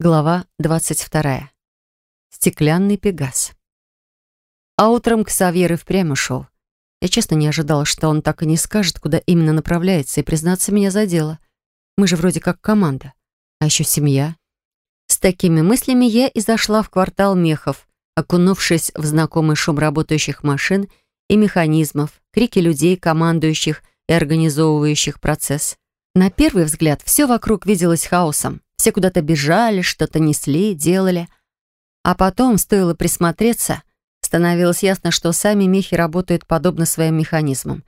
Глава 22. Стеклянный пегас. А утром Ксавьер и впрямь ушел. Я честно не ожидала, что он так и не скажет, куда именно направляется, и, признаться, меня задело. Мы же вроде как команда. А еще семья. С такими мыслями я и зашла в квартал мехов, окунувшись в знакомый шум работающих машин и механизмов, крики людей, командующих и организовывающих процесс. На первый взгляд все вокруг виделось хаосом. Все куда-то бежали, что-то несли, делали. А потом, стоило присмотреться, становилось ясно, что сами мехи работают подобно своим механизмам.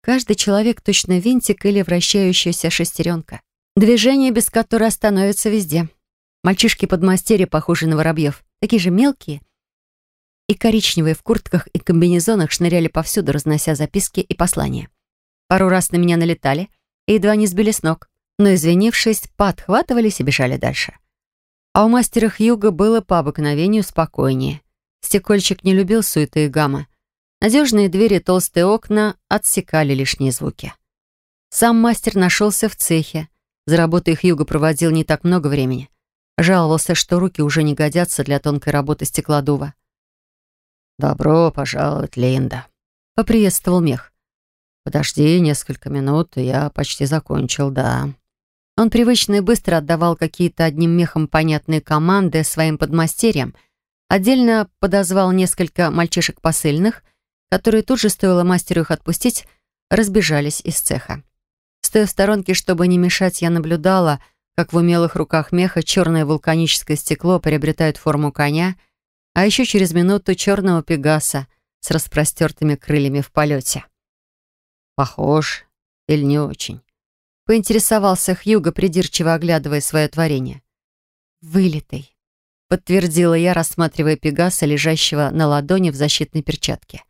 Каждый человек точно винтик или вращающаяся шестеренка. Движение, без которого остановится везде. Мальчишки-подмастерья, похожие на воробьев, такие же мелкие и коричневые в куртках и комбинезонах шныряли повсюду, разнося записки и послания. Пару раз на меня налетали и едва не сбили с ног но, извинившись, подхватывались и бежали дальше. А у мастера Хьюга было по обыкновению спокойнее. Стекольчик не любил суеты и гамма. Надежные двери, толстые окна отсекали лишние звуки. Сам мастер нашелся в цехе. За работой Хьюга проводил не так много времени. Жаловался, что руки уже не годятся для тонкой работы стеклодува. «Добро пожаловать, Линда», — поприветствовал мех. «Подожди несколько минут, я почти закончил, да». Он привычно и быстро отдавал какие-то одним мехом понятные команды своим подмастерьям, отдельно подозвал несколько мальчишек посыльных, которые тут же, стоило мастеру их отпустить, разбежались из цеха. Стоя в сторонке, чтобы не мешать, я наблюдала, как в умелых руках меха черное вулканическое стекло приобретает форму коня, а еще через минуту черного пегаса с распростертыми крыльями в полете. Похож или не очень? Поинтересовался Хьюго, придирчиво оглядывая свое творение. «Вылитый», — подтвердила я, рассматривая Пегаса, лежащего на ладони в защитной перчатке.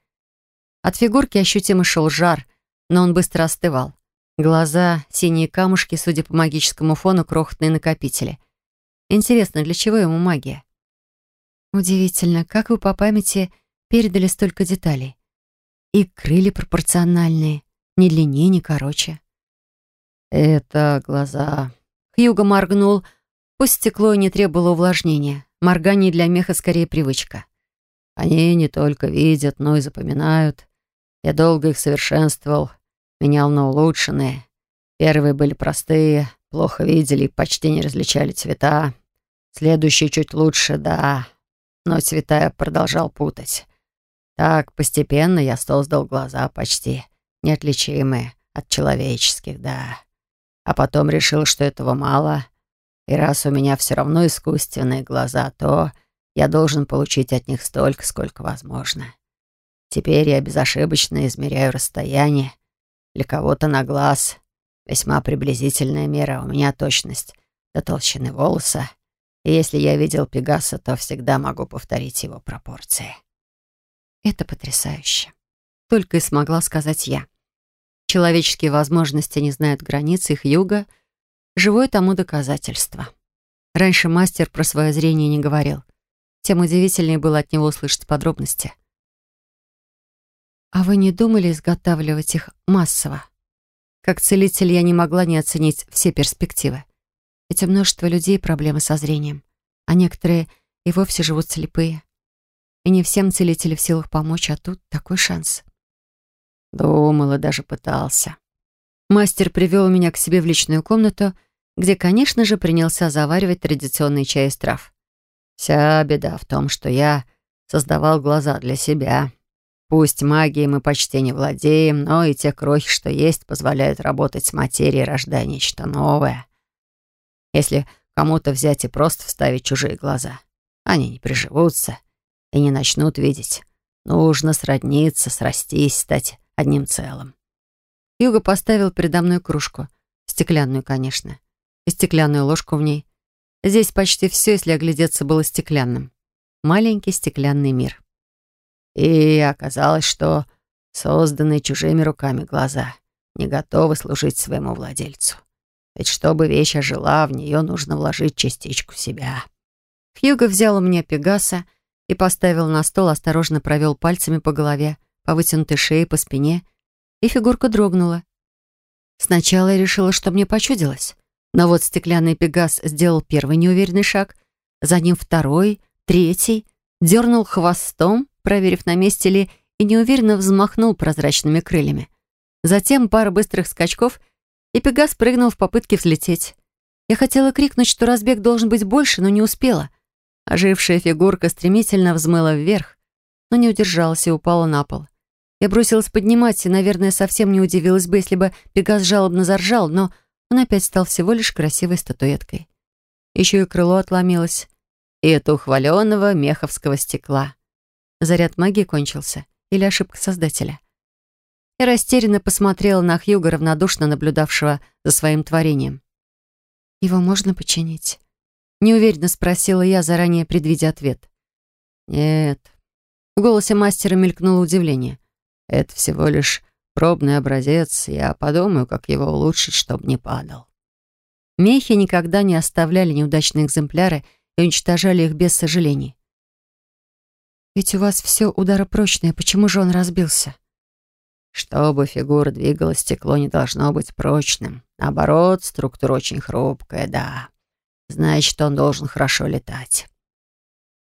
От фигурки ощутимо шел жар, но он быстро остывал. Глаза, синие камушки, судя по магическому фону, крохотные накопители. Интересно, для чего ему магия? Удивительно, как вы по памяти передали столько деталей. И крылья пропорциональные, ни длиннее, ни короче. «Это глаза». Хьюго моргнул. Пусть стекло не требовало увлажнения. Моргание для меха скорее привычка. «Они не только видят, но и запоминают. Я долго их совершенствовал, менял на улучшенные. Первые были простые, плохо видели и почти не различали цвета. Следующие чуть лучше, да, но цвета я продолжал путать. Так, постепенно я создал глаза почти неотличимые от человеческих, да а потом решил, что этого мало, и раз у меня все равно искусственные глаза, то я должен получить от них столько, сколько возможно. Теперь я безошибочно измеряю расстояние. Для кого-то на глаз весьма приблизительная мера, у меня точность до толщины волоса. И если я видел Пегаса, то всегда могу повторить его пропорции. Это потрясающе. Только и смогла сказать я. Человеческие возможности не знают границ их юга. Живое тому доказательство. Раньше мастер про свое зрение не говорил. Тем удивительнее было от него услышать подробности. «А вы не думали изготавливать их массово?» Как целитель я не могла не оценить все перспективы. Ведь у множества людей проблемы со зрением, а некоторые и вовсе живут слепые. И не всем целители в силах помочь, а тут такой шанс. Думал и даже пытался. Мастер привел меня к себе в личную комнату, где, конечно же, принялся заваривать традиционный чай из трав. Вся беда в том, что я создавал глаза для себя. Пусть магией мы почти не владеем, но и те крохи, что есть, позволяют работать с материей, рождая нечто новое. Если кому-то взять и просто вставить чужие глаза, они не приживутся и не начнут видеть. Нужно сродниться, срастись, стать одним целым. Юга поставил передо мной кружку. Стеклянную, конечно. И стеклянную ложку в ней. Здесь почти все, если оглядеться, было стеклянным. Маленький стеклянный мир. И оказалось, что созданные чужими руками глаза не готовы служить своему владельцу. Ведь чтобы вещь ожила, в нее нужно вложить частичку себя. Хьюго взял у меня Пегаса и поставил на стол, осторожно провел пальцами по голове, по вытянутой шее, по спине, и фигурка дрогнула. Сначала я решила, что мне почудилось. Но вот стеклянный пегас сделал первый неуверенный шаг, за ним второй, третий, дернул хвостом, проверив, на месте ли, и неуверенно взмахнул прозрачными крыльями. Затем пара быстрых скачков, и Пегас прыгнул в попытке взлететь. Я хотела крикнуть, что разбег должен быть больше, но не успела. Ожившая фигурка стремительно взмыла вверх, но не удержалась и упала на пол. Я бросилась поднимать, и, наверное, совсем не удивилась бы, если бы Пегас жалобно заржал, но он опять стал всего лишь красивой статуэткой. Еще и крыло отломилось. И это ухваленного меховского стекла. Заряд магии кончился. Или ошибка создателя. Я растерянно посмотрела на Хьюга, равнодушно наблюдавшего за своим творением. «Его можно починить?» Неуверенно спросила я, заранее предвидя ответ. «Нет». В голосе мастера мелькнуло удивление. «Это всего лишь пробный образец. Я подумаю, как его улучшить, чтобы не падал». Мехи никогда не оставляли неудачные экземпляры и уничтожали их без сожалений. «Ведь у вас все ударопрочное. Почему же он разбился?» Чтобы фигура двигалась, стекло не должно быть прочным. Наоборот, структура очень хрупкая, да. Значит, он должен хорошо летать.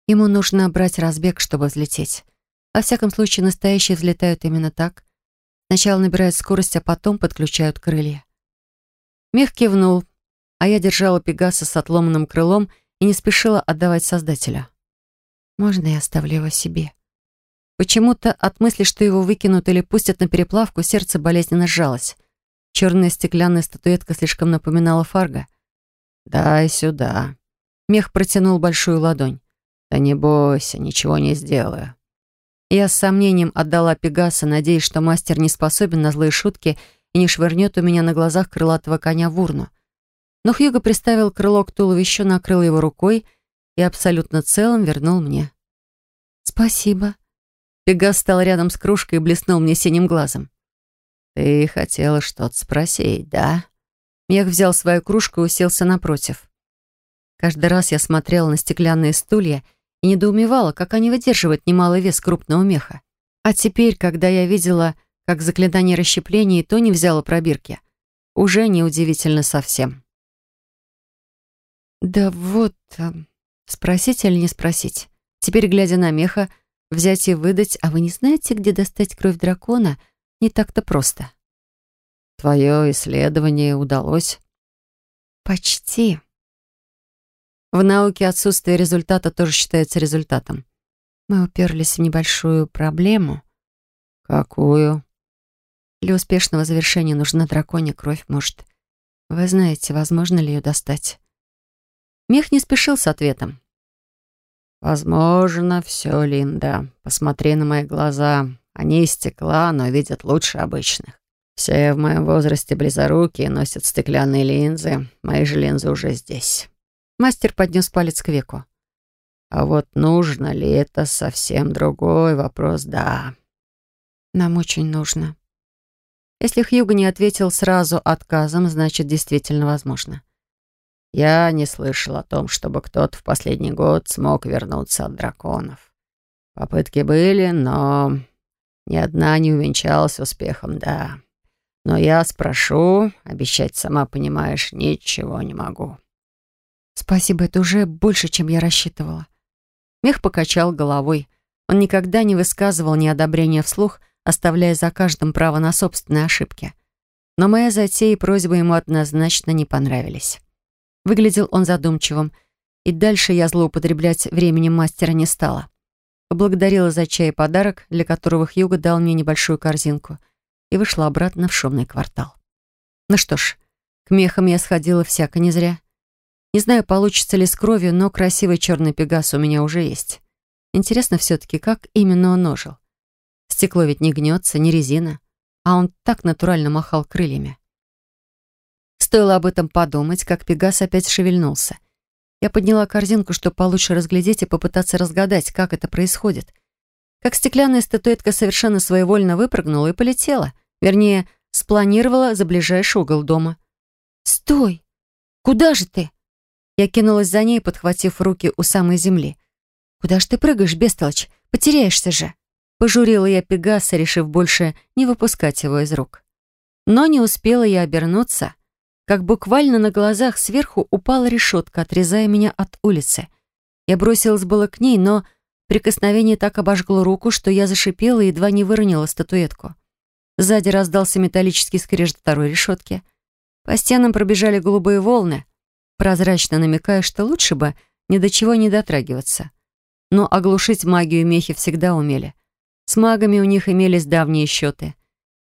Ему нужно брать разбег, чтобы взлететь. Во всяком случае, настоящие взлетают именно так. Сначала набирают скорость, а потом подключают крылья. Мех кивнул, а я держала Пегаса с отломанным крылом и не спешила отдавать Создателя. Можно я оставлю его себе? Почему-то от мысли, что его выкинут или пустят на переплавку, сердце болезненно сжалось. Черная стеклянная статуэтка слишком напоминала Фарго. «Дай сюда». Мех протянул большую ладонь. «Да не бойся, ничего не сделаю». Я с сомнением отдала Пегаса, надеясь, что мастер не способен на злые шутки и не швырнет у меня на глазах крылатого коня в урну. Но Хьюго приставил крыло к туловищу, накрыл его рукой и абсолютно целым вернул мне. «Спасибо». Пегас стал рядом с кружкой и блеснул мне синим глазом. «Ты хотела что-то спросить, да?» Мех взял свою кружку и уселся напротив. Каждый раз я смотрела на стеклянные стулья и недоумевала, как они выдерживают немалый вес крупного меха. А теперь, когда я видела, как заклинание расщепления и то не взяло пробирки, уже неудивительно совсем. «Да вот...» Спросить или не спросить? Теперь, глядя на меха, взять и выдать, а вы не знаете, где достать кровь дракона, не так-то просто. Твое исследование удалось? Почти. В науке отсутствие результата тоже считается результатом. Мы уперлись в небольшую проблему. Какую? Для успешного завершения нужна драконья кровь, может. Вы знаете, возможно ли ее достать? Мех не спешил с ответом. «Возможно, все, Линда. Посмотри на мои глаза. Они из стекла, но видят лучше обычных. Все в моем возрасте близорукие, носят стеклянные линзы. Мои же линзы уже здесь». Мастер поднес палец к веку. «А вот нужно ли это совсем другой вопрос, да». «Нам очень нужно». Если Хьюго не ответил сразу отказом, значит, действительно возможно. Я не слышал о том, чтобы кто-то в последний год смог вернуться от драконов. Попытки были, но ни одна не увенчалась успехом, да. Но я спрошу, обещать, сама понимаешь, ничего не могу. Спасибо, это уже больше, чем я рассчитывала. Мех покачал головой. Он никогда не высказывал неодобрения вслух, оставляя за каждым право на собственные ошибки. Но моя затея и просьба ему однозначно не понравились. Выглядел он задумчивым, и дальше я злоупотреблять временем мастера не стала. Поблагодарила за чай и подарок, для которого Хьюго дал мне небольшую корзинку, и вышла обратно в шумный квартал. Ну что ж, к мехам я сходила всяко не зря. Не знаю, получится ли с кровью, но красивый черный пегас у меня уже есть. Интересно все-таки, как именно он ножил. Стекло ведь не гнется, не резина, а он так натурально махал крыльями. Стоило об этом подумать, как Пегас опять шевельнулся. Я подняла корзинку, чтобы получше разглядеть и попытаться разгадать, как это происходит. Как стеклянная статуэтка совершенно своевольно выпрыгнула и полетела. Вернее, спланировала за ближайший угол дома. «Стой! Куда же ты?» Я кинулась за ней, подхватив руки у самой земли. «Куда же ты прыгаешь, бестолочь? Потеряешься же!» Пожурила я Пегаса, решив больше не выпускать его из рук. Но не успела я обернуться, как буквально на глазах сверху упала решетка, отрезая меня от улицы. Я бросилась было к ней, но прикосновение так обожгло руку, что я зашипела и едва не выронила статуэтку. Сзади раздался металлический скрежет второй решетки. По стенам пробежали голубые волны, прозрачно намекая, что лучше бы ни до чего не дотрагиваться. Но оглушить магию мехи всегда умели. С магами у них имелись давние счеты.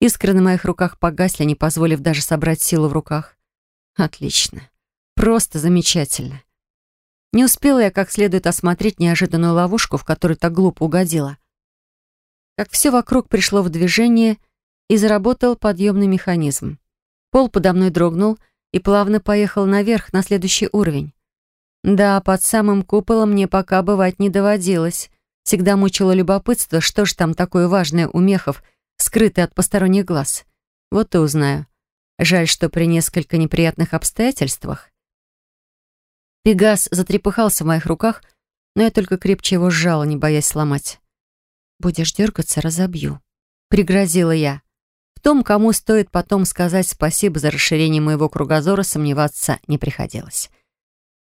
Искры на моих руках погасли, не позволив даже собрать силу в руках. Отлично. Просто замечательно. Не успела я как следует осмотреть неожиданную ловушку, в которую так глупо угодила. Как все вокруг пришло в движение — и заработал подъемный механизм. Пол подо мной дрогнул и плавно поехал наверх на следующий уровень. Да, под самым куполом мне пока бывать не доводилось. Всегда мучило любопытство, что же там такое важное у мехов, скрытое от посторонних глаз. Вот и узнаю. Жаль, что при несколько неприятных обстоятельствах. Пегас затрепыхался в моих руках, но я только крепче его сжала, не боясь сломать. «Будешь дергаться, разобью», — пригрозила я. Том, кому стоит потом сказать спасибо за расширение моего кругозора, сомневаться не приходилось.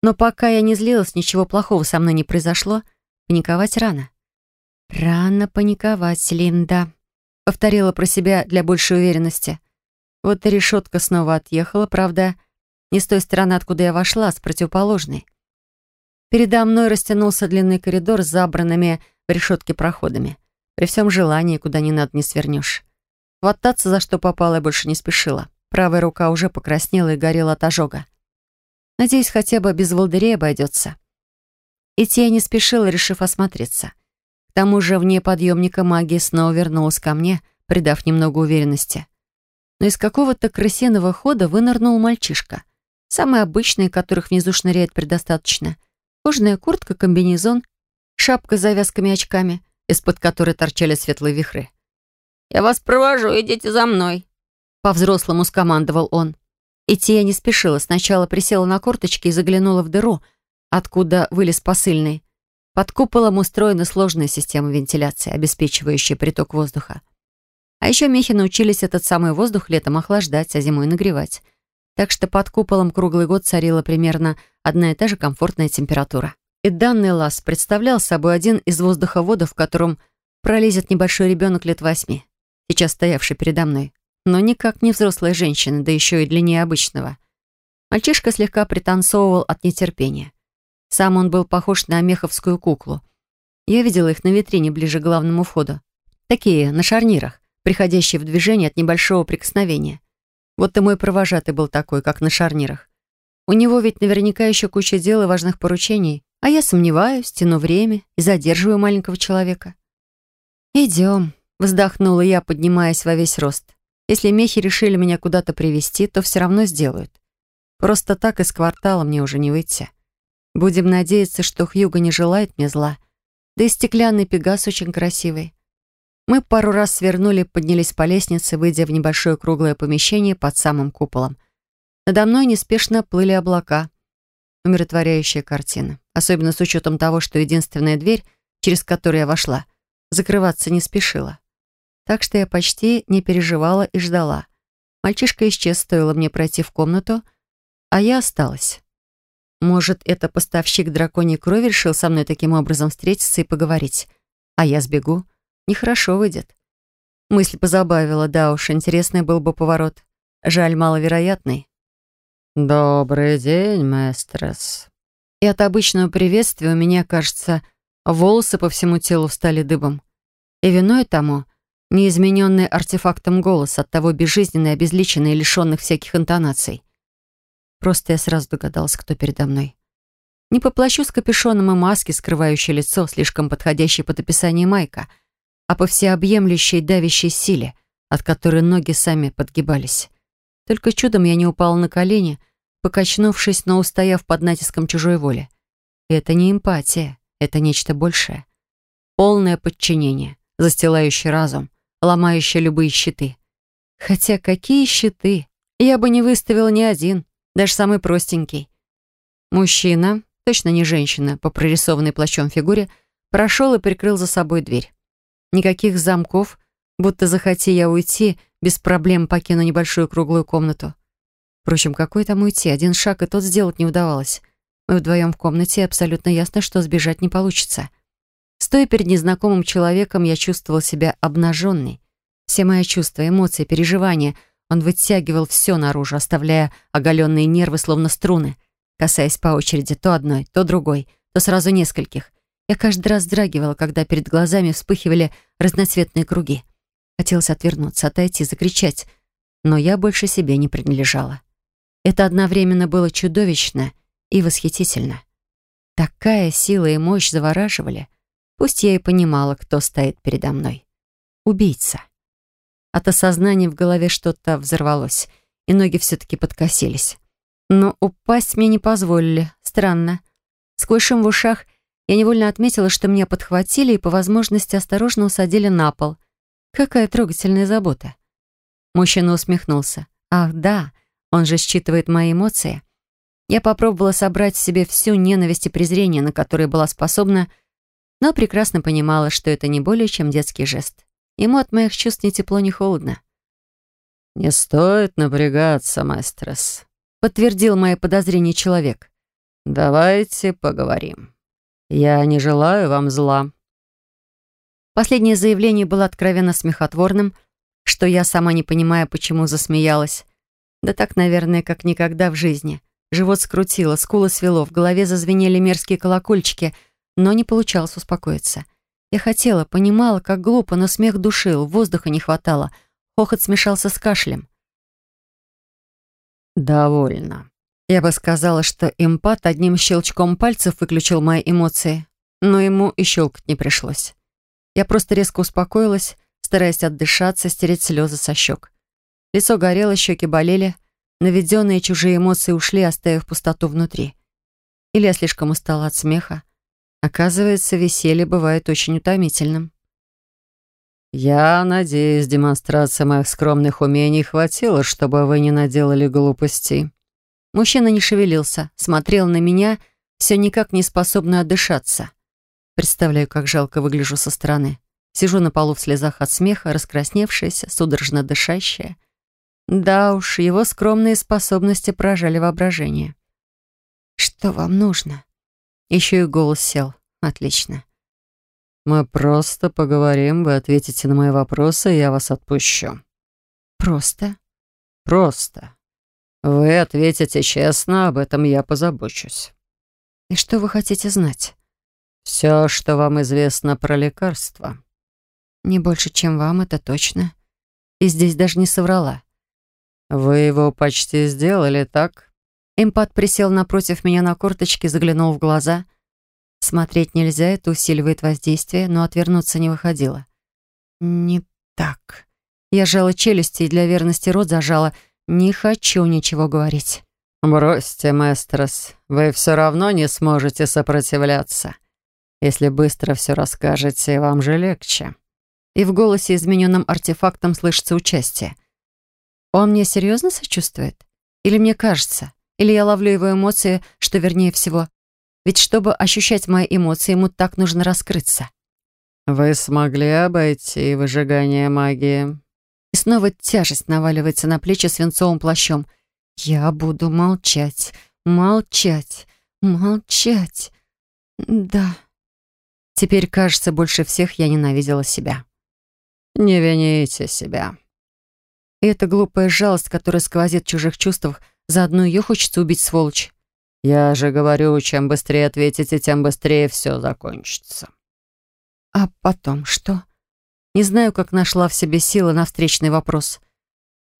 Но пока я не злилась, ничего плохого со мной не произошло, паниковать рано. «Рано паниковать, Линда», — повторила про себя для большей уверенности. Вот и решетка снова отъехала, правда, не с той стороны, откуда я вошла, а с противоположной. Передо мной растянулся длинный коридор с забранными в решетке проходами. При всем желании, куда не надо, не свернешь. Хвататься за что попало я больше не спешила. Правая рука уже покраснела и горела от ожога. Надеюсь, хотя бы без волдырей обойдется. Идти я не спешила, решив осмотреться. К тому же вне подъемника магия снова вернулась ко мне, придав немного уверенности. Но из какого-то крысиного хода вынырнул мальчишка. Самый обычный, которых внизу шныряет предостаточно. Кожаная куртка, комбинезон, шапка с завязками-очками, из-под которой торчали светлые вихры. «Я вас провожу, идите за мной», — по-взрослому скомандовал он. Идти я не спешила. Сначала присела на корточки и заглянула в дыру, откуда вылез посыльный. Под куполом устроена сложная система вентиляции, обеспечивающая приток воздуха. А еще мехи научились этот самый воздух летом охлаждать, а зимой нагревать. Так что под куполом круглый год царила примерно одна и та же комфортная температура. И данный лаз представлял собой один из воздуховодов, в котором пролезет небольшой ребенок лет восьми сейчас стоявший передо мной, но никак не взрослая женщина, да еще и длиннее обычного. Мальчишка слегка пританцовывал от нетерпения. Сам он был похож на меховскую куклу. Я видела их на витрине ближе к главному входу. Такие, на шарнирах, приходящие в движение от небольшого прикосновения. Вот и мой провожатый был такой, как на шарнирах. У него ведь наверняка еще куча дел и важных поручений, а я сомневаюсь, тяну время и задерживаю маленького человека. «Идем», Вздохнула я, поднимаясь во весь рост. Если мехи решили меня куда-то привести, то все равно сделают. Просто так из квартала мне уже не выйти. Будем надеяться, что Хьюго не желает мне зла. Да и стеклянный пегас очень красивый. Мы пару раз свернули, поднялись по лестнице, выйдя в небольшое круглое помещение под самым куполом. Надо мной неспешно плыли облака. Умиротворяющая картина. Особенно с учетом того, что единственная дверь, через которую я вошла, закрываться не спешила. Так что я почти не переживала и ждала. Мальчишка исчез, стоило мне пройти в комнату, а я осталась. Может, это поставщик драконьей крови решил со мной таким образом встретиться и поговорить. А я сбегу. Нехорошо выйдет. Мысль позабавила, да уж, интересный был бы поворот. Жаль, маловероятный. «Добрый день, мэстрес». И от обычного приветствия у меня, кажется, волосы по всему телу встали дыбом. И виной тому неизмененный артефактом голос, от того безжизненный, обезличенный лишенных всяких интонаций. Просто я сразу догадалась, кто передо мной. Не по плащу с капюшоном и маске, скрывающей лицо, слишком подходящей под описание Майка, а по всеобъемлющей давящей силе, от которой ноги сами подгибались. Только чудом я не упала на колени, покачнувшись, но устояв под натиском чужой воли. это не эмпатия, это нечто большее. Полное подчинение, застилающее разум, ломающая любые щиты. Хотя какие щиты? Я бы не выставила ни один, даже самый простенький. Мужчина, точно не женщина, по прорисованной плащом фигуре, прошел и прикрыл за собой дверь. Никаких замков, будто захоти я уйти, без проблем покину небольшую круглую комнату. Впрочем, какой там уйти? Один шаг и тот сделать не удавалось. Мы вдвоем в комнате, абсолютно ясно, что сбежать не получится. Стоя перед незнакомым человеком, я чувствовал себя обнаженной. Все мои чувства, эмоции, переживания он вытягивал все наружу, оставляя оголенные нервы, словно струны, касаясь по очереди то одной, то другой, то сразу нескольких. Я каждый раз драгивала, когда перед глазами вспыхивали разноцветные круги. Хотелось отвернуться, отойти, закричать, но я больше себе не принадлежала. Это одновременно было чудовищно и восхитительно. Такая сила и мощь завораживали. Пусть я и понимала, кто стоит передо мной. Убийца. От осознания в голове что-то взорвалось, и ноги все-таки подкосились. Но упасть мне не позволили. Странно. Сквозь шум в ушах я невольно отметила, что меня подхватили и по возможности осторожно усадили на пол. Какая трогательная забота. Мужчина усмехнулся. «Ах, да, он же считывает мои эмоции». Я попробовала собрать в себе всю ненависть и презрение, на которые была способна, но прекрасно понимала, что это не более чем детский жест. Ему от моих чувств ни тепло, ни холодно. «Не стоит напрягаться, мастерс», — подтвердил мои подозрения человек. «Давайте поговорим. Я не желаю вам зла». Последнее заявление было откровенно смехотворным, что я сама не понимая, почему засмеялась. Да так, наверное, как никогда в жизни. Живот скрутило, скулы свело, в голове зазвенели мерзкие колокольчики, но не получалось успокоиться. Я хотела, понимала, как глупо, но смех душил, воздуха не хватало. Хохот смешался с кашлем. «Довольно». Я бы сказала, что импат одним щелчком пальцев выключил мои эмоции, но ему и щелкать не пришлось. Я просто резко успокоилась, стараясь отдышаться, стереть слезы со щек. Лицо горело, щеки болели, наведенные чужие эмоции ушли, оставив пустоту внутри. Или я слишком устала от смеха. Оказывается, веселье бывает очень утомительным. «Я надеюсь, демонстрация моих скромных умений хватило, чтобы вы не наделали глупостей». Мужчина не шевелился, смотрел на меня, все никак не способный отдышаться. Представляю, как жалко выгляжу со стороны. Сижу на полу в слезах от смеха, раскрасневшаяся, судорожно дышащая. Да уж, его скромные способности поражали воображение. «Что вам нужно?» Еще и голос сел. Отлично. «Мы просто поговорим, вы ответите на мои вопросы, и я вас отпущу». «Просто?» «Просто. Вы ответите честно, об этом я позабочусь». «И что вы хотите знать?» «Все, что вам известно про лекарства». «Не больше, чем вам, это точно. И здесь даже не соврала». «Вы его почти сделали, так?» Эмпат присел напротив меня на корточки, заглянул в глаза. Смотреть нельзя, это усиливает воздействие, но отвернуться не выходило. «Не так». Я сжала челюсти и для верности рот зажала. «Не хочу ничего говорить». «Бросьте, мастерс, вы все равно не сможете сопротивляться. Если быстро все расскажете, вам же легче». И в голосе, измененным артефактом, слышится участие. Он мне серьезно сочувствует? Или мне кажется? Или я ловлю его эмоции, что вернее всего? Ведь чтобы ощущать мои эмоции, ему так нужно раскрыться. «Вы смогли обойти выжигание магии?» И снова тяжесть наваливается на плечи свинцовым плащом. «Я буду молчать, молчать, молчать. Да». Теперь, кажется, больше всех я ненавидела себя. «Не вините себя». И эта глупая жалость, которая сквозит в чужих чувствах, заодно ее хочется убить, сволочь. «Я же говорю, чем быстрее ответите, тем быстрее все закончится». «А потом что?» Не знаю, как нашла в себе силы на встречный вопрос.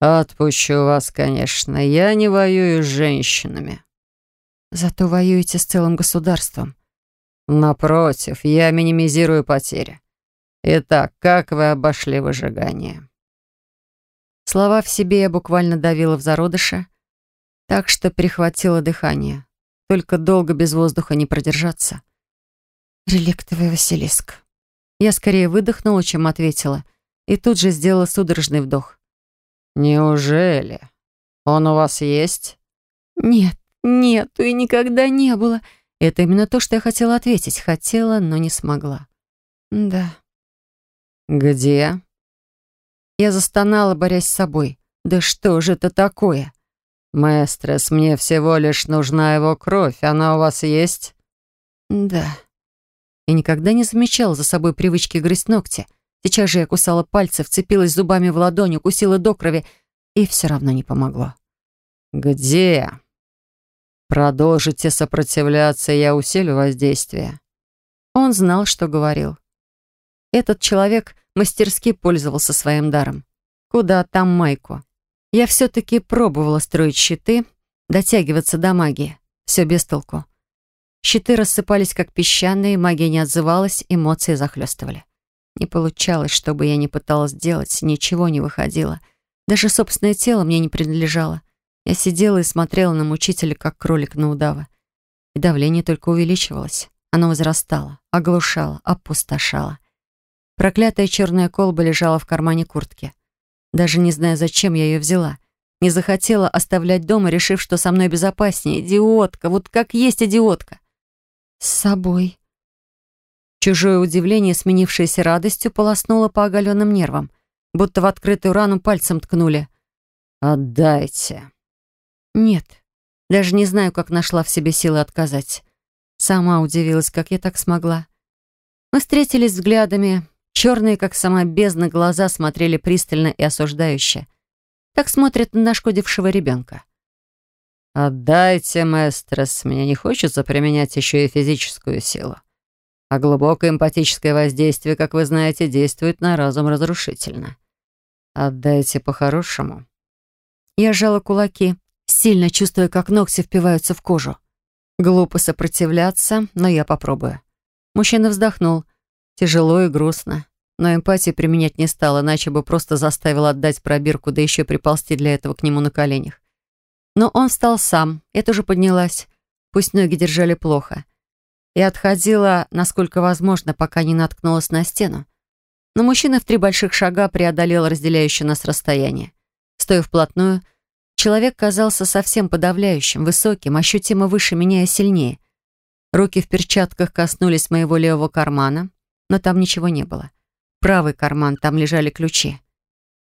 «Отпущу вас, конечно. Я не воюю с женщинами». «Зато воюете с целым государством». «Напротив, я минимизирую потери. Итак, как вы обошли выжигание?» Слова в себе я буквально давила в зародыше, так что перехватило дыхание. Только долго без воздуха не продержаться. «Реликтовый Василиск». Я скорее выдохнула, чем ответила, и тут же сделала судорожный вдох. «Неужели? Он у вас есть?» «Нет, нет, и никогда не было. Это именно то, что я хотела ответить. Хотела, но не смогла». «Да». «Где?» Я застонала, борясь с собой. «Да что же это такое?» «Мэстрес, мне всего лишь нужна его кровь. Она у вас есть?» «Да». Я никогда не замечала за собой привычки грызть ногти. Сейчас же я кусала пальцы, вцепилась зубами в ладонь, укусила до крови, и все равно не помогло. «Где?» «Продолжите сопротивляться, я усилю воздействие». Он знал, что говорил. Этот человек мастерски пользовался своим даром. Куда там майку? Я все-таки пробовала строить щиты, дотягиваться до магии. Все без толку. Щиты рассыпались, как песчаные, магия не отзывалась, эмоции захлестывали. Не получалось, что бы я ни пыталась сделать, ничего не выходило. Даже собственное тело мне не принадлежало. Я сидела и смотрела на мучителя, как кролик на удава. И давление только увеличивалось. Оно возрастало, оглушало, опустошало. Проклятая черная колба лежала в кармане куртки. Даже не зная, зачем я ее взяла. Не захотела оставлять дома, решив, что со мной безопаснее. Идиотка, вот как есть идиотка. С собой. Чужое удивление, сменившееся радостью, полоснуло по оголенным нервам, будто в открытую рану пальцем ткнули. «Отдайте». «Нет, даже не знаю, как нашла в себе силы отказать. Сама удивилась, как я так смогла. Мы встретились взглядами, Черные, как сама бездна, глаза смотрели пристально и осуждающе. Так смотрят на нашкодившего ребенка. «Отдайте, мэстрес, мне не хочется применять еще и физическую силу. А глубокое эмпатическое воздействие, как вы знаете, действует на разум разрушительно. Отдайте по-хорошему». Я сжала кулаки, сильно чувствуя, как ногти впиваются в кожу. Глупо сопротивляться, но я попробую. Мужчина вздохнул. Тяжело и грустно. Но эмпатии применять не стал, иначе бы просто заставил отдать пробирку, да еще приползти для этого к нему на коленях. Но он встал сам, я тоже поднялась. Пусть ноги держали плохо. И отходила, насколько возможно, пока не наткнулась на стену. Но мужчина в три больших шага преодолел разделяющее нас расстояние. Стоя вплотную, человек казался совсем подавляющим, высоким, ощутимо выше меня и сильнее. Руки в перчатках коснулись моего левого кармана, но там ничего не было. Правый карман, там лежали ключи.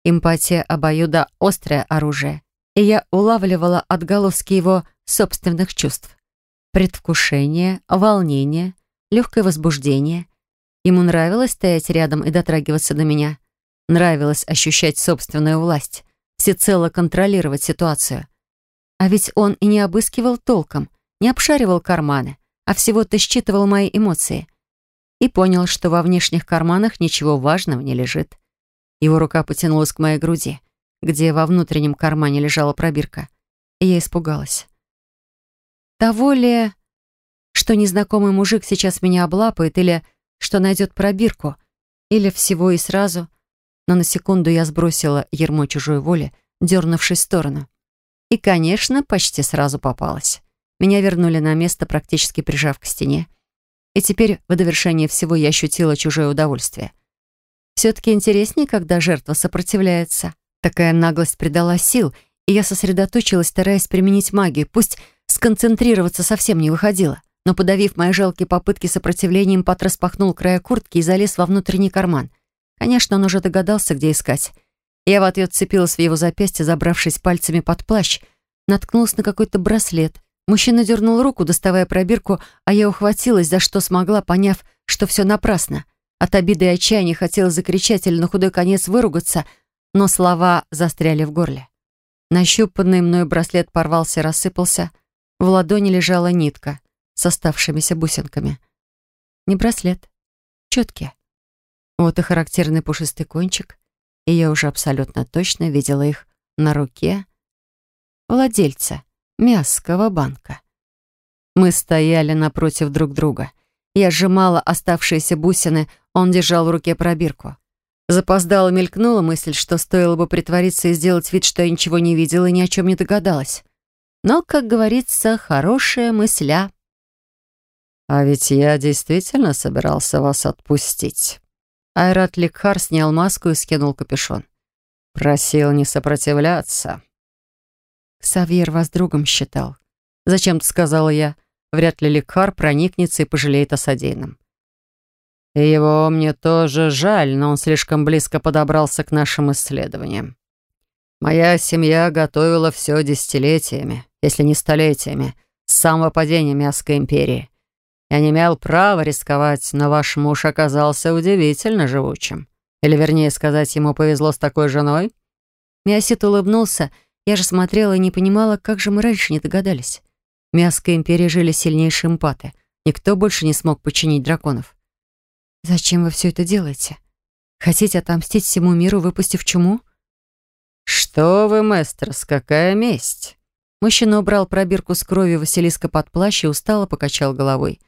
Эмпатия обоюда — острое оружие, и я улавливала отголоски его собственных чувств. Предвкушение, волнение, легкое возбуждение. Ему нравилось стоять рядом и дотрагиваться до меня. Нравилось ощущать собственную власть, всецело контролировать ситуацию. А ведь он и не обыскивал толком, не обшаривал карманы, а всего-то считывал мои эмоции и понял, что во внешних карманах ничего важного не лежит. Его рука потянулась к моей груди, где во внутреннем кармане лежала пробирка, и я испугалась. Того ли, что незнакомый мужик сейчас меня облапает, или что найдет пробирку, или всего и сразу, но на секунду я сбросила ермо чужой воли, дернувшись в сторону. И, конечно, почти сразу попалась. Меня вернули на место, практически прижав к стене. И теперь, в довершение всего, я ощутила чужое удовольствие. Все-таки интереснее, когда жертва сопротивляется. Такая наглость придала сил, и я сосредоточилась, стараясь применить магию. Пусть сконцентрироваться совсем не выходило. Но, подавив мои жалкие попытки сопротивления, импат распахнул края куртки и залез во внутренний карман. Конечно, он уже догадался, где искать. Я в ответ цепилась в его запястье, забравшись пальцами под плащ, наткнулась на какой-то браслет, Мужчина дернул руку, доставая пробирку, а я ухватилась, за что смогла, поняв, что все напрасно. От обиды и отчаяния хотелось закричать или на худой конец выругаться, но слова застряли в горле. Нащупанный мной браслет порвался рассыпался. В ладони лежала нитка с оставшимися бусинками. Не браслет, четки. Вот и характерный пушистый кончик, и я уже абсолютно точно видела их на руке владельца. Мясского банка. Мы стояли напротив друг друга. Я сжимала оставшиеся бусины, он держал в руке пробирку. Запоздала мелькнула мысль, что стоило бы притвориться и сделать вид, что я ничего не видела и ни о чем не догадалась. Но, как говорится, хорошая мысля. «А ведь я действительно собирался вас отпустить». Айрат Ликхар снял маску и скинул капюшон. «Просил не сопротивляться». Савьер вас другом считал. Зачем-то сказала я. Вряд ли лекар проникнется и пожалеет о содеянном. Его мне тоже жаль, но он слишком близко подобрался к нашим исследованиям. Моя семья готовила все десятилетиями, если не столетиями, с самого падения Мясской империи. Я не имел права рисковать, но ваш муж оказался удивительно живучим. Или, вернее сказать, ему повезло с такой женой?» Миосит улыбнулся. Я же смотрела и не понимала, как же мы раньше не догадались. В Мясской империи жили сильнейшие эмпаты. Никто больше не смог починить драконов. «Зачем вы все это делаете? Хотите отомстить всему миру, выпустив чуму?» «Что вы, мэстрос, какая месть?» Мужчина убрал пробирку с кровью Василиска под плащ и устало покачал головой.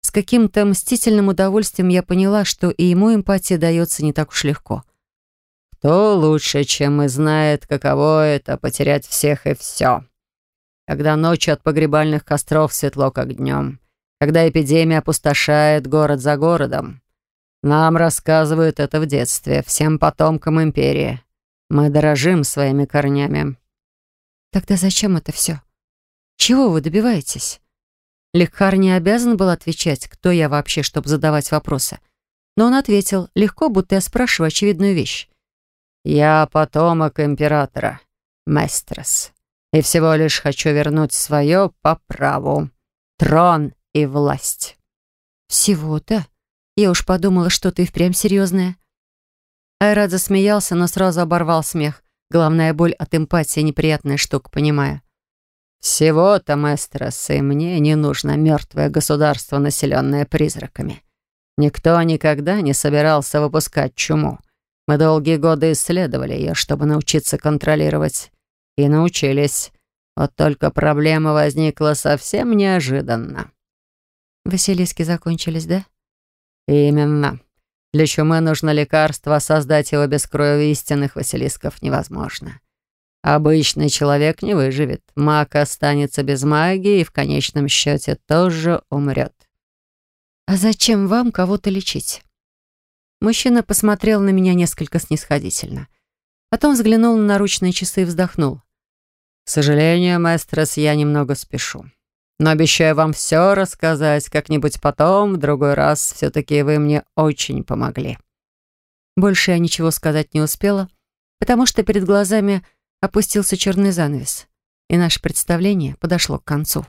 С каким-то мстительным удовольствием я поняла, что и ему эмпатия дается не так уж легко. «Кто лучше, чем мы, знает, каково это — потерять всех и все? Когда ночью от погребальных костров светло, как днем, когда эпидемия опустошает город за городом. Нам рассказывают это в детстве, всем потомкам империи. Мы дорожим своими корнями». «Тогда зачем это все? Чего вы добиваетесь?» Лекхар не обязан был отвечать, кто я вообще, чтобы задавать вопросы. Но он ответил, легко, будто я спрашиваю очевидную вещь. «Я потомок императора, Местрос, и всего лишь хочу вернуть свое по праву. Трон и власть». «Всего-то?» Я уж подумала, что ты впрямь серьезная. Айрат засмеялся, но сразу оборвал смех. Главная боль от эмпатии — неприятная штука, понимаю. «Всего-то, Местрос, и мне не нужно мертвое государство, населенное призраками. Никто никогда не собирался выпускать чуму. Мы долгие годы исследовали ее, чтобы научиться контролировать. И научились. Вот только проблема возникла совсем неожиданно». «Василиски закончились, да?» «Именно. Для чумы нужно лекарство, а создать его без крови истинных Василисков невозможно. Обычный человек не выживет. Маг останется без магии и в конечном счете тоже умрет. «А зачем вам кого-то лечить?» Мужчина посмотрел на меня несколько снисходительно. Потом взглянул на наручные часы и вздохнул. «К сожалению, мастерс, я немного спешу но обещаю вам все рассказать как-нибудь потом, в другой раз. Все-таки вы мне очень помогли». Больше я ничего сказать не успела, потому что перед глазами опустился черный занавес, и наше представление подошло к концу.